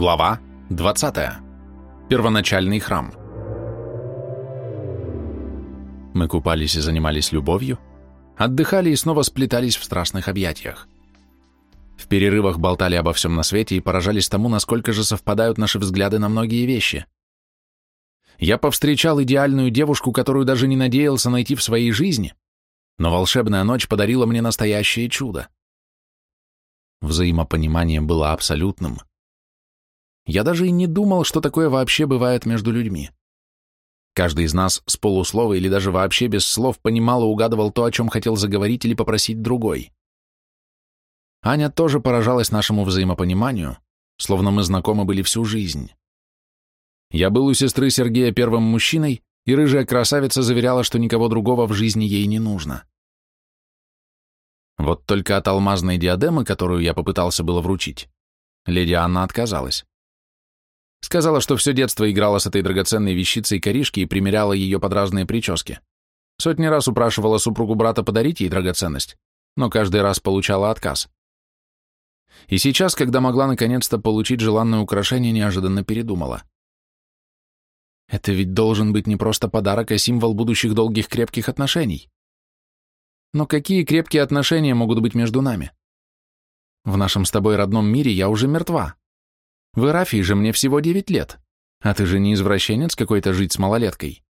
Глава 20. Первоначальный храм. Мы купались и занимались любовью, отдыхали и снова сплетались в страстных объятиях. В перерывах болтали обо всем на свете и поражались тому, насколько же совпадают наши взгляды на многие вещи. Я повстречал идеальную девушку, которую даже не надеялся найти в своей жизни, но волшебная ночь подарила мне настоящее чудо. Взаимопонимание было абсолютным. Я даже и не думал, что такое вообще бывает между людьми. Каждый из нас с полуслова или даже вообще без слов понимал и угадывал то, о чем хотел заговорить или попросить другой. Аня тоже поражалась нашему взаимопониманию, словно мы знакомы были всю жизнь. Я был у сестры Сергея первым мужчиной, и рыжая красавица заверяла, что никого другого в жизни ей не нужно. Вот только от алмазной диадемы, которую я попытался было вручить, леди Анна отказалась. Сказала, что все детство играла с этой драгоценной вещицей коришки и примеряла ее под разные прически. Сотни раз упрашивала супругу брата подарить ей драгоценность, но каждый раз получала отказ. И сейчас, когда могла наконец-то получить желанное украшение, неожиданно передумала. Это ведь должен быть не просто подарок, а символ будущих долгих крепких отношений. Но какие крепкие отношения могут быть между нами? В нашем с тобой родном мире я уже мертва, в Ирафии же мне всего девять лет, а ты же не извращенец какой-то жить с малолеткой.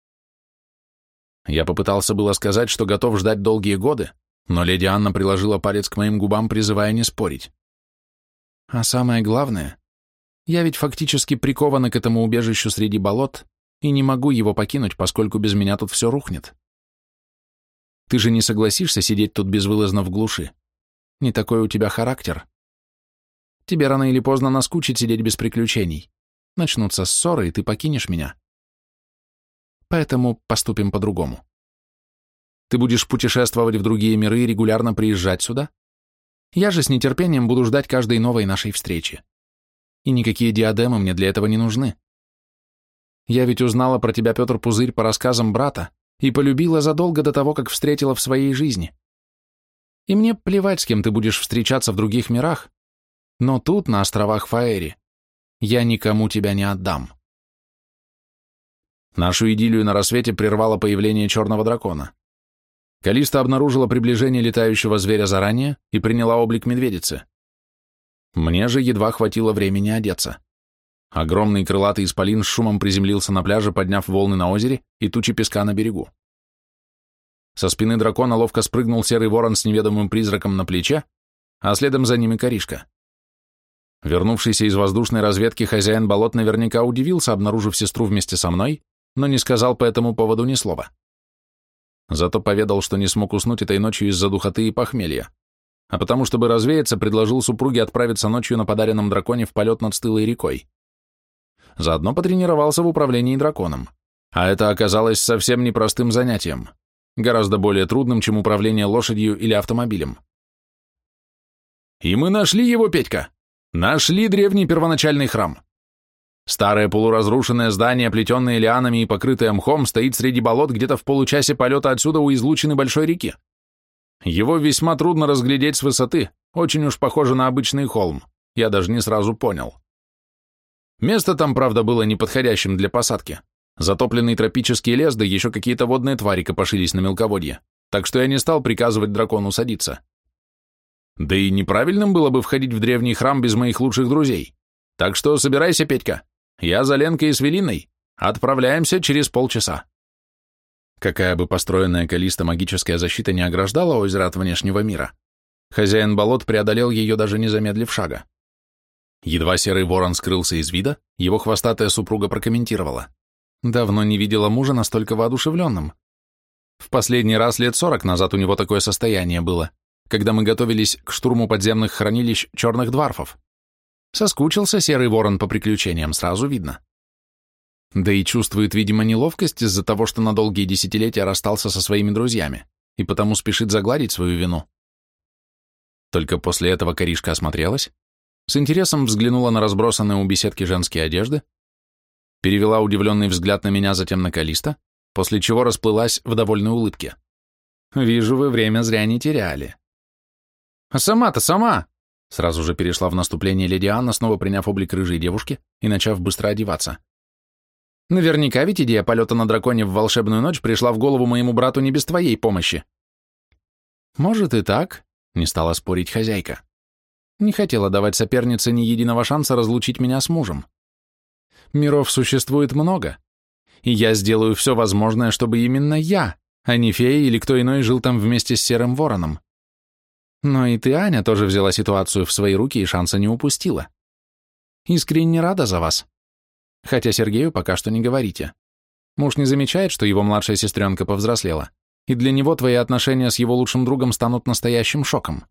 Я попытался было сказать, что готов ждать долгие годы, но леди Анна приложила палец к моим губам, призывая не спорить. А самое главное, я ведь фактически прикована к этому убежищу среди болот и не могу его покинуть, поскольку без меня тут все рухнет. Ты же не согласишься сидеть тут безвылазно в глуши. Не такой у тебя характер. Тебе рано или поздно наскучит сидеть без приключений. Начнутся ссоры, и ты покинешь меня. Поэтому поступим по-другому. Ты будешь путешествовать в другие миры и регулярно приезжать сюда. Я же с нетерпением буду ждать каждой новой нашей встречи. И никакие диадемы мне для этого не нужны. Я ведь узнала про тебя, Петр Пузырь, по рассказам брата и полюбила задолго до того, как встретила в своей жизни. И мне плевать, с кем ты будешь встречаться в других мирах, но тут, на островах Фаэри, я никому тебя не отдам. Нашу идиллию на рассвете прервало появление черного дракона. Калиста обнаружила приближение летающего зверя заранее и приняла облик медведицы. Мне же едва хватило времени одеться. Огромный крылатый исполин с шумом приземлился на пляже, подняв волны на озере и тучи песка на берегу. Со спины дракона ловко спрыгнул серый ворон с неведомым призраком на плече, а следом за ними коришка. Вернувшийся из воздушной разведки хозяин болот наверняка удивился, обнаружив сестру вместе со мной, но не сказал по этому поводу ни слова. Зато поведал, что не смог уснуть этой ночью из-за духоты и похмелья, а потому, чтобы развеяться, предложил супруге отправиться ночью на подаренном драконе в полет над стылой рекой. Заодно потренировался в управлении драконом, а это оказалось совсем непростым занятием, гораздо более трудным, чем управление лошадью или автомобилем. «И мы нашли его, Петька!» Нашли древний первоначальный храм. Старое полуразрушенное здание, плетенное лианами и покрытое мхом, стоит среди болот где-то в получасе полета отсюда у излучины большой реки. Его весьма трудно разглядеть с высоты, очень уж похоже на обычный холм, я даже не сразу понял. Место там, правда, было неподходящим для посадки. Затопленный тропический лес, да еще какие-то водные твари копошились на мелководье, так что я не стал приказывать дракону садиться. Да и неправильным было бы входить в древний храм без моих лучших друзей. Так что собирайся, Петька. Я за Ленкой и Свелиной. Отправляемся через полчаса. Какая бы построенная Калиста магическая защита не ограждала озеро от внешнего мира, хозяин болот преодолел ее даже не замедлив шага. Едва серый ворон скрылся из вида, его хвостатая супруга прокомментировала. Давно не видела мужа настолько воодушевленным. В последний раз лет сорок назад у него такое состояние было когда мы готовились к штурму подземных хранилищ черных дворфов. Соскучился серый ворон по приключениям, сразу видно. Да и чувствует, видимо, неловкость из-за того, что на долгие десятилетия расстался со своими друзьями, и потому спешит загладить свою вину. Только после этого коришка осмотрелась, с интересом взглянула на разбросанные у беседки женские одежды, перевела удивленный взгляд на меня, затем на Калиста, после чего расплылась в довольной улыбке. «Вижу, вы время зря не теряли. А сама-то сама. Сразу же перешла в наступление леди Анна, снова приняв облик рыжей девушки и начав быстро одеваться. Наверняка ведь идея полета на драконе в волшебную ночь пришла в голову моему брату не без твоей помощи. Может и так, не стала спорить хозяйка. Не хотела давать сопернице ни единого шанса разлучить меня с мужем. Миров существует много, и я сделаю все возможное, чтобы именно я, а не фея или кто иной жил там вместе с Серым Вороном. Но и ты, Аня, тоже взяла ситуацию в свои руки и шанса не упустила. Искренне рада за вас. Хотя Сергею пока что не говорите. Муж не замечает, что его младшая сестренка повзрослела, и для него твои отношения с его лучшим другом станут настоящим шоком.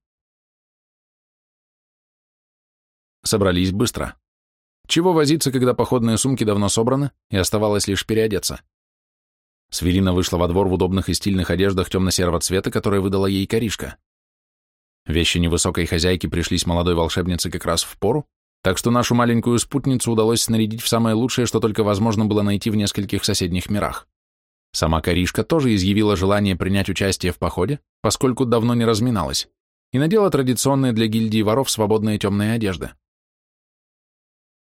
Собрались быстро. Чего возиться, когда походные сумки давно собраны, и оставалось лишь переодеться. Свирина вышла во двор в удобных и стильных одеждах темно-серого цвета, которые выдала ей коришка. Вещи невысокой хозяйки пришлись молодой волшебнице как раз в пору, так что нашу маленькую спутницу удалось снарядить в самое лучшее, что только возможно было найти в нескольких соседних мирах. Сама Коришка тоже изъявила желание принять участие в походе, поскольку давно не разминалась, и надела традиционные для гильдии воров свободные темные одежды.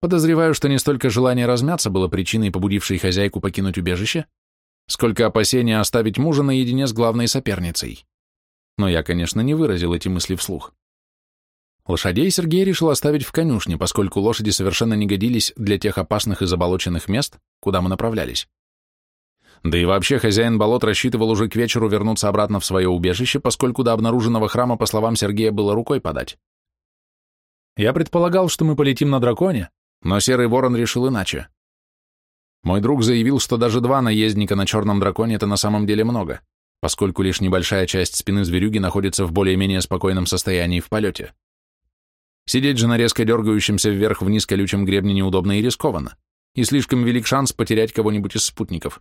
Подозреваю, что не столько желание размяться было причиной, побудившей хозяйку покинуть убежище, сколько опасения оставить мужа наедине с главной соперницей. Но я, конечно, не выразил эти мысли вслух. Лошадей Сергей решил оставить в конюшне, поскольку лошади совершенно не годились для тех опасных и заболоченных мест, куда мы направлялись. Да и вообще хозяин болот рассчитывал уже к вечеру вернуться обратно в свое убежище, поскольку до обнаруженного храма, по словам Сергея, было рукой подать. Я предполагал, что мы полетим на драконе, но Серый Ворон решил иначе. Мой друг заявил, что даже два наездника на черном драконе — это на самом деле много, поскольку лишь небольшая часть спины зверюги находится в более-менее спокойном состоянии в полете. Сидеть же на резко дергающемся вверх-вниз колючем гребне неудобно и рискованно, и слишком велик шанс потерять кого-нибудь из спутников.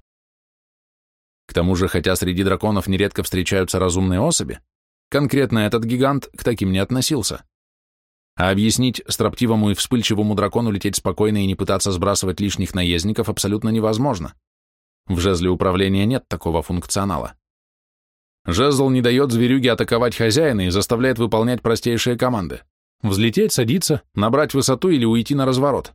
К тому же, хотя среди драконов нередко встречаются разумные особи, конкретно этот гигант к таким не относился. А объяснить строптивому и вспыльчивому дракону лететь спокойно и не пытаться сбрасывать лишних наездников абсолютно невозможно. В жезле управления нет такого функционала. Жезл не дает зверюге атаковать хозяина и заставляет выполнять простейшие команды. Взлететь, садиться, набрать высоту или уйти на разворот.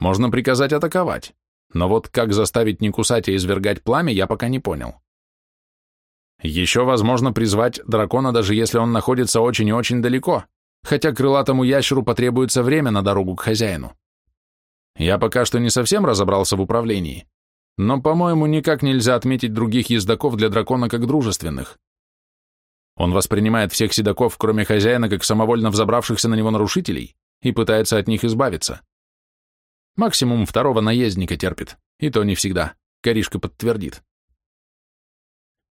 Можно приказать атаковать, но вот как заставить не кусать и извергать пламя, я пока не понял. Еще возможно призвать дракона, даже если он находится очень и очень далеко, хотя крылатому ящеру потребуется время на дорогу к хозяину. Я пока что не совсем разобрался в управлении, но, по-моему, никак нельзя отметить других ездаков для дракона как дружественных. Он воспринимает всех седаков, кроме хозяина, как самовольно взобравшихся на него нарушителей, и пытается от них избавиться. Максимум второго наездника терпит, и то не всегда. Коришка подтвердит.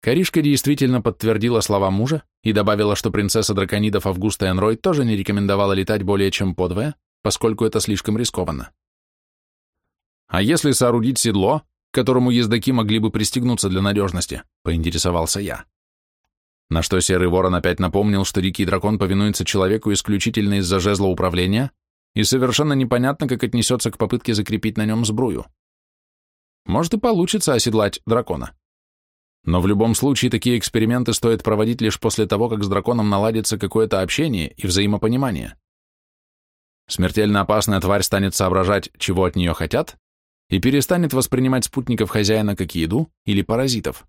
Коришка действительно подтвердила слова мужа и добавила, что принцесса драконидов Августа Энрой тоже не рекомендовала летать более чем подвое, поскольку это слишком рискованно. «А если соорудить седло, к которому ездаки могли бы пристегнуться для надежности?» — поинтересовался я. На что Серый Ворон опять напомнил, что Дикий Дракон повинуется человеку исключительно из-за жезла управления, и совершенно непонятно, как отнесется к попытке закрепить на нем сбрую. Может и получится оседлать дракона. Но в любом случае такие эксперименты стоит проводить лишь после того, как с драконом наладится какое-то общение и взаимопонимание. Смертельно опасная тварь станет соображать, чего от нее хотят, и перестанет воспринимать спутников хозяина как еду или паразитов.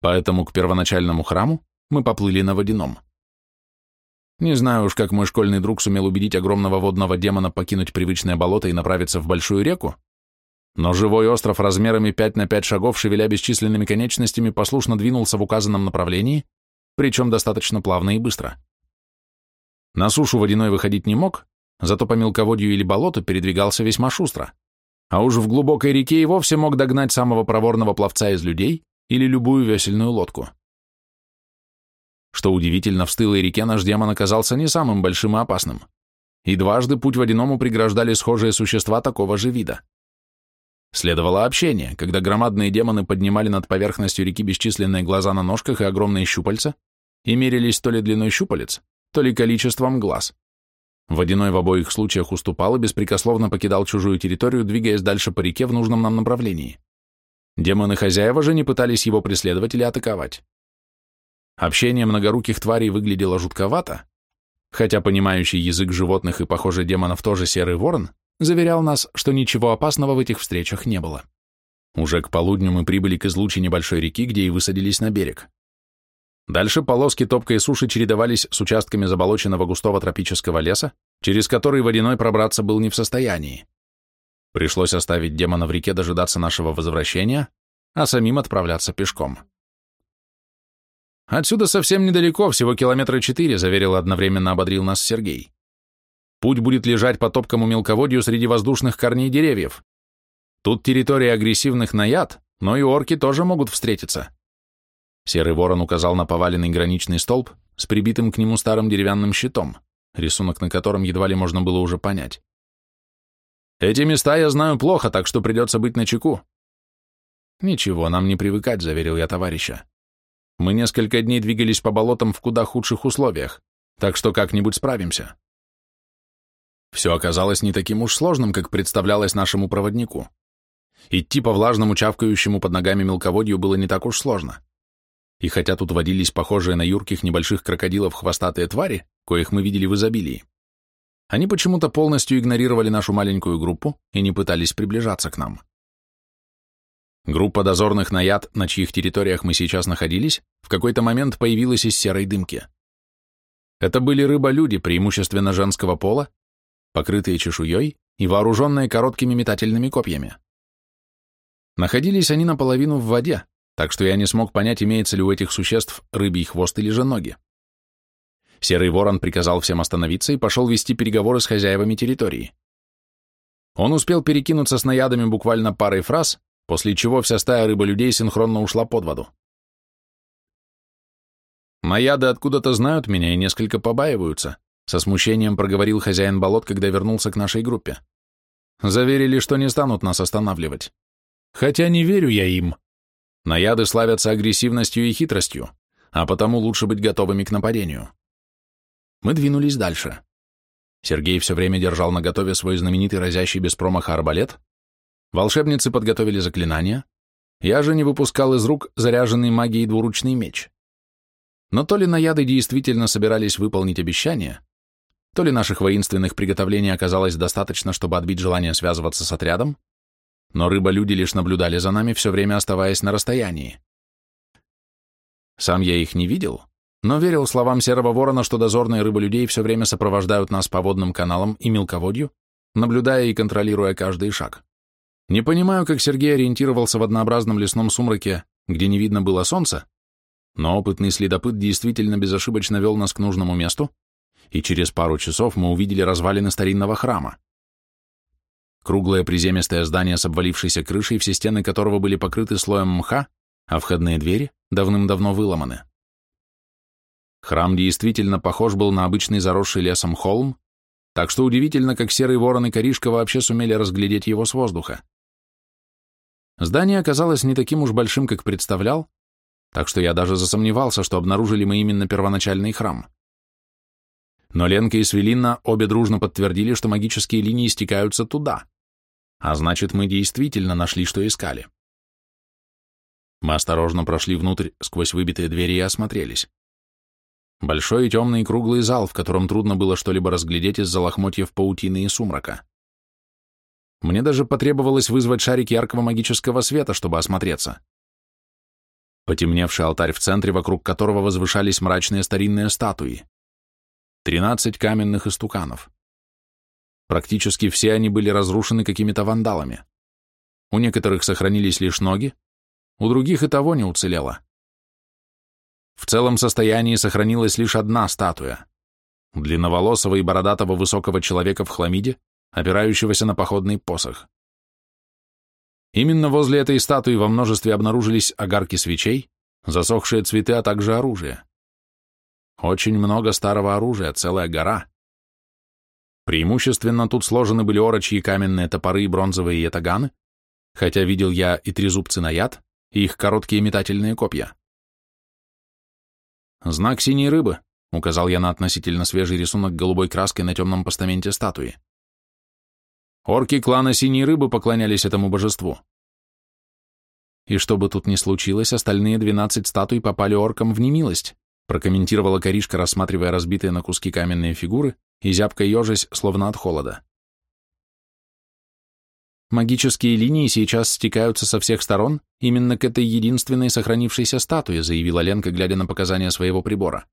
Поэтому к первоначальному храму мы поплыли на водяном. Не знаю уж, как мой школьный друг сумел убедить огромного водного демона покинуть привычное болото и направиться в большую реку, но живой остров размерами 5 на 5 шагов, шевеля бесчисленными конечностями, послушно двинулся в указанном направлении, причем достаточно плавно и быстро. На сушу водяной выходить не мог, зато по мелководью или болоту передвигался весьма шустро, а уж в глубокой реке и вовсе мог догнать самого проворного пловца из людей или любую весельную лодку. Что удивительно, в стылой реке наш демон оказался не самым большим и опасным, и дважды путь водяному преграждали схожие существа такого же вида. Следовало общение, когда громадные демоны поднимали над поверхностью реки бесчисленные глаза на ножках и огромные щупальца и мерились то ли длиной щупалец, то ли количеством глаз. Водяной в обоих случаях уступал и беспрекословно покидал чужую территорию, двигаясь дальше по реке в нужном нам направлении. Демоны-хозяева же не пытались его преследовать или атаковать. Общение многоруких тварей выглядело жутковато, хотя понимающий язык животных и, похоже, демонов тоже серый ворон, заверял нас, что ничего опасного в этих встречах не было. Уже к полудню мы прибыли к излучине небольшой реки, где и высадились на берег. Дальше полоски топкой суши чередовались с участками заболоченного густого тропического леса, через который водяной пробраться был не в состоянии. Пришлось оставить демона в реке дожидаться нашего возвращения, а самим отправляться пешком. «Отсюда совсем недалеко, всего километра четыре», заверил одновременно ободрил нас Сергей. «Путь будет лежать по топкому мелководью среди воздушных корней деревьев. Тут территория агрессивных наяд, но и орки тоже могут встретиться». Серый ворон указал на поваленный граничный столб с прибитым к нему старым деревянным щитом, рисунок на котором едва ли можно было уже понять. «Эти места я знаю плохо, так что придется быть начеку». «Ничего, нам не привыкать», — заверил я товарища. Мы несколько дней двигались по болотам в куда худших условиях, так что как-нибудь справимся. Все оказалось не таким уж сложным, как представлялось нашему проводнику. Идти по влажному чавкающему под ногами мелководью было не так уж сложно. И хотя тут водились похожие на юрких небольших крокодилов хвостатые твари, коих мы видели в изобилии, они почему-то полностью игнорировали нашу маленькую группу и не пытались приближаться к нам. Группа дозорных на яд, на чьих территориях мы сейчас находились, в какой-то момент появилась из серой дымки. Это были рыболюди, преимущественно женского пола, покрытые чешуей и вооруженные короткими метательными копьями. Находились они наполовину в воде, так что я не смог понять, имеется ли у этих существ рыбий хвост или же ноги. Серый ворон приказал всем остановиться и пошел вести переговоры с хозяевами территории. Он успел перекинуться с наядами буквально парой фраз, после чего вся стая рыболюдей синхронно ушла под воду. «Наяды откуда-то знают меня и несколько побаиваются», со смущением проговорил хозяин болот, когда вернулся к нашей группе. Заверили, что не станут нас останавливать. Хотя не верю я им. Наяды славятся агрессивностью и хитростью, а потому лучше быть готовыми к нападению. Мы двинулись дальше. Сергей все время держал наготове свой знаменитый разящий без промаха арбалет, Волшебницы подготовили заклинания, я же не выпускал из рук заряженный магией двуручный меч. Но то ли наяды действительно собирались выполнить обещание, то ли наших воинственных приготовлений оказалось достаточно, чтобы отбить желание связываться с отрядом, но рыба-люди лишь наблюдали за нами, все время оставаясь на расстоянии. Сам я их не видел, но верил словам Серого Ворона, что дозорные рыболюдей все время сопровождают нас по водным каналам и мелководью, наблюдая и контролируя каждый шаг. Не понимаю, как Сергей ориентировался в однообразном лесном сумраке, где не видно было солнца, но опытный следопыт действительно безошибочно вел нас к нужному месту, и через пару часов мы увидели развалины старинного храма. Круглое приземистое здание с обвалившейся крышей, все стены которого были покрыты слоем мха, а входные двери давным-давно выломаны. Храм действительно похож был на обычный заросший лесом холм, так что удивительно, как серый ворон и коришка вообще сумели разглядеть его с воздуха. Здание оказалось не таким уж большим, как представлял, так что я даже засомневался, что обнаружили мы именно первоначальный храм. Но Ленка и Свелинна обе дружно подтвердили, что магические линии стекаются туда, а значит, мы действительно нашли, что искали. Мы осторожно прошли внутрь сквозь выбитые двери и осмотрелись. Большой и темный круглый зал, в котором трудно было что-либо разглядеть из-за лохмотьев паутины и сумрака. Мне даже потребовалось вызвать шарик яркого магического света, чтобы осмотреться. Потемневший алтарь в центре, вокруг которого возвышались мрачные старинные статуи. Тринадцать каменных истуканов. Практически все они были разрушены какими-то вандалами. У некоторых сохранились лишь ноги, у других и того не уцелело. В целом состоянии сохранилась лишь одна статуя — длинноволосого и бородатого высокого человека в хламиде, опирающегося на походный посох. Именно возле этой статуи во множестве обнаружились огарки свечей, засохшие цветы, а также оружие. Очень много старого оружия, целая гора. Преимущественно тут сложены были орочьи каменные топоры и бронзовые ятаганы, хотя видел я и трезубцы на яд, и их короткие метательные копья. «Знак синей рыбы», — указал я на относительно свежий рисунок голубой краской на темном постаменте статуи. Орки клана Синей Рыбы поклонялись этому божеству. И что бы тут ни случилось, остальные двенадцать статуй попали оркам в немилость, прокомментировала Коришка, рассматривая разбитые на куски каменные фигуры и зябко ежась, словно от холода. Магические линии сейчас стекаются со всех сторон именно к этой единственной сохранившейся статуе, заявила Ленка, глядя на показания своего прибора.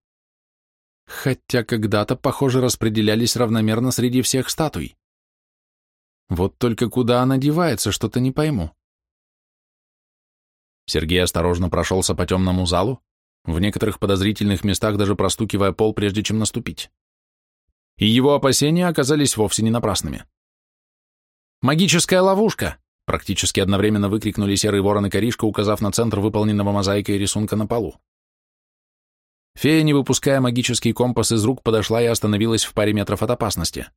Хотя когда-то, похоже, распределялись равномерно среди всех статуй. Вот только куда она девается, что-то не пойму. Сергей осторожно прошелся по темному залу, в некоторых подозрительных местах даже простукивая пол, прежде чем наступить. И его опасения оказались вовсе не напрасными. «Магическая ловушка!» Практически одновременно выкрикнули серый ворон и коришка, указав на центр выполненного мозаикой рисунка на полу. Фея, не выпуская магический компас из рук, подошла и остановилась в паре метров от опасности.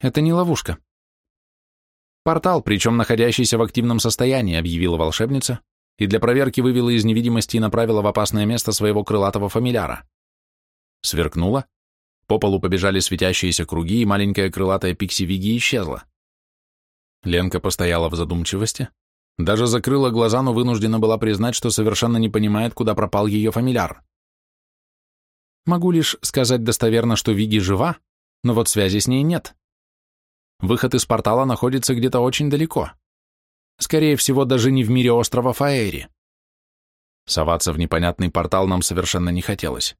«Это не ловушка. Портал, причем находящийся в активном состоянии», объявила волшебница, и для проверки вывела из невидимости и направила в опасное место своего крылатого фамиляра. Сверкнула, по полу побежали светящиеся круги, и маленькая крылатая пикси-виги исчезла. Ленка постояла в задумчивости, даже закрыла глаза, но вынуждена была признать, что совершенно не понимает, куда пропал ее фамильяр. Могу лишь сказать достоверно, что Виги жива, но вот связи с ней нет. Выход из портала находится где-то очень далеко. Скорее всего, даже не в мире острова Фаэри. Соваться в непонятный портал нам совершенно не хотелось.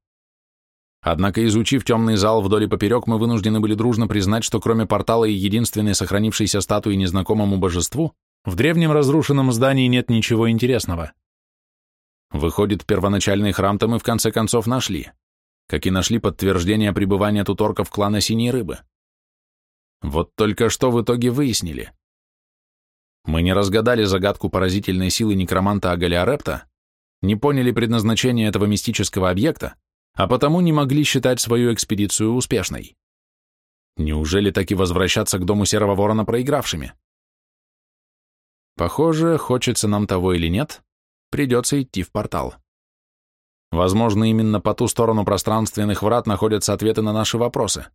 Однако, изучив темный зал вдоль и поперек, мы вынуждены были дружно признать, что кроме портала и единственной сохранившейся статуи незнакомому божеству, в древнем разрушенном здании нет ничего интересного. Выходит, первоначальный храм-то мы в конце концов нашли, как и нашли подтверждение пребывания тут орков клана Синей Рыбы. Вот только что в итоге выяснили. Мы не разгадали загадку поразительной силы некроманта Агалиарепта, не поняли предназначение этого мистического объекта, а потому не могли считать свою экспедицию успешной. Неужели так и возвращаться к дому Серого Ворона проигравшими? Похоже, хочется нам того или нет, придется идти в портал. Возможно, именно по ту сторону пространственных врат находятся ответы на наши вопросы.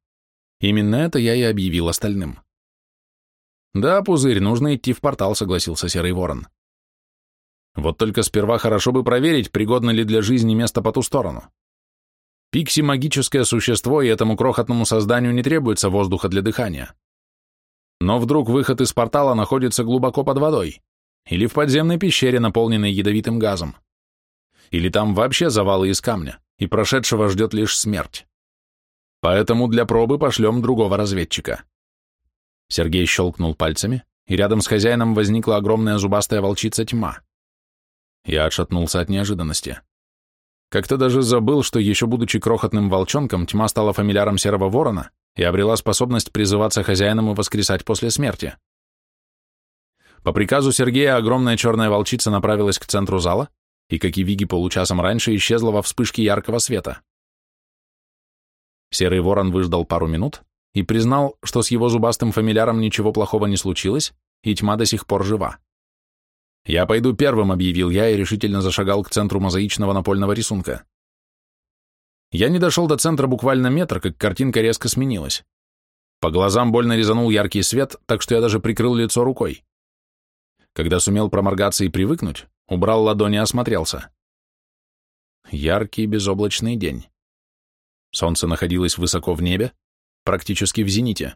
Именно это я и объявил остальным. Да, Пузырь, нужно идти в портал, согласился Серый Ворон. Вот только сперва хорошо бы проверить, пригодно ли для жизни место по ту сторону. Пикси — магическое существо, и этому крохотному созданию не требуется воздуха для дыхания. Но вдруг выход из портала находится глубоко под водой, или в подземной пещере, наполненной ядовитым газом. Или там вообще завалы из камня, и прошедшего ждет лишь смерть. Поэтому для пробы пошлем другого разведчика. Сергей щелкнул пальцами, и рядом с хозяином возникла огромная зубастая волчица тьма. Я отшатнулся от неожиданности. Как-то даже забыл, что еще будучи крохотным волчонком, тьма стала фамильяром серого ворона и обрела способность призываться хозяином и воскресать после смерти. По приказу Сергея огромная черная волчица направилась к центру зала и, как и Виги получасом раньше, исчезла во вспышке яркого света. Серый ворон выждал пару минут и признал, что с его зубастым фамильяром ничего плохого не случилось, и тьма до сих пор жива. «Я пойду первым», — объявил я и решительно зашагал к центру мозаичного напольного рисунка. Я не дошел до центра буквально метр, как картинка резко сменилась. По глазам больно резанул яркий свет, так что я даже прикрыл лицо рукой. Когда сумел проморгаться и привыкнуть, убрал ладони и осмотрелся. Яркий безоблачный день. Солнце находилось высоко в небе, практически в зените.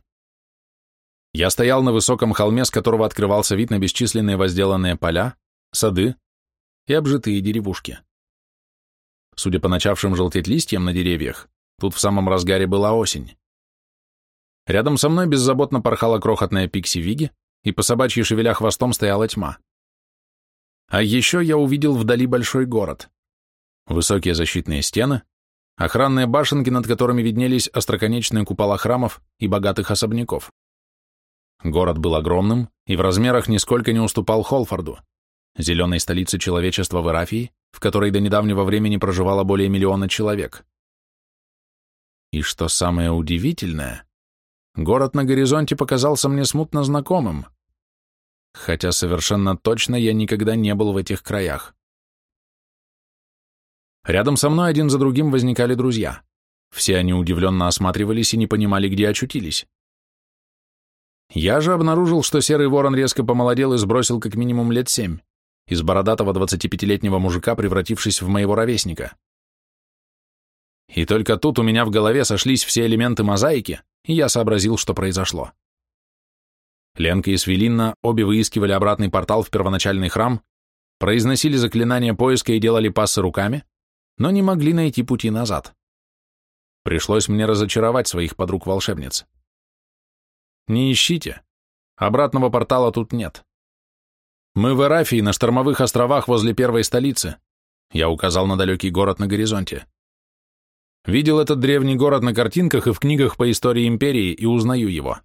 Я стоял на высоком холме, с которого открывался вид на бесчисленные возделанные поля, сады и обжитые деревушки. Судя по начавшим желтеть листьям на деревьях, тут в самом разгаре была осень. Рядом со мной беззаботно порхала крохотная пикси-виги, и по собачьей шевеля хвостом стояла тьма. А еще я увидел вдали большой город. Высокие защитные стены, охранные башенки, над которыми виднелись остроконечные купола храмов и богатых особняков. Город был огромным и в размерах нисколько не уступал Холфорду, зеленой столице человечества в Эрафии, в которой до недавнего времени проживало более миллиона человек. И что самое удивительное, город на горизонте показался мне смутно знакомым, хотя совершенно точно я никогда не был в этих краях. Рядом со мной один за другим возникали друзья. Все они удивленно осматривались и не понимали, где очутились. Я же обнаружил, что серый ворон резко помолодел и сбросил как минимум лет семь, из бородатого 25-летнего мужика, превратившись в моего ровесника. И только тут у меня в голове сошлись все элементы мозаики, и я сообразил, что произошло. Ленка и Свелинна обе выискивали обратный портал в первоначальный храм, произносили заклинания поиска и делали пассы руками, но не могли найти пути назад. Пришлось мне разочаровать своих подруг-волшебниц. Не ищите. Обратного портала тут нет. Мы в Эрафии, на штормовых островах возле первой столицы. Я указал на далекий город на горизонте. Видел этот древний город на картинках и в книгах по истории империи и узнаю его.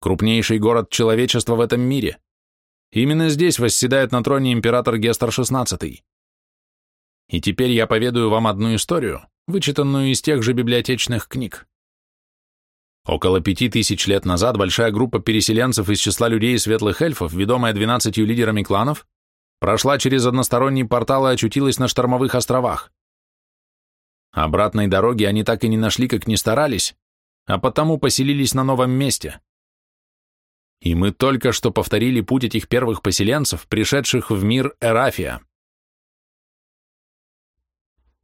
Крупнейший город человечества в этом мире. Именно здесь восседает на троне император Гестер XVI. И теперь я поведаю вам одну историю, вычитанную из тех же библиотечных книг. Около пяти тысяч лет назад большая группа переселенцев из числа людей и светлых эльфов, ведомая двенадцатью лидерами кланов, прошла через односторонний портал и очутилась на штормовых островах. Обратной дороги они так и не нашли, как не старались, а потому поселились на новом месте. И мы только что повторили путь этих первых поселенцев, пришедших в мир Эрафия.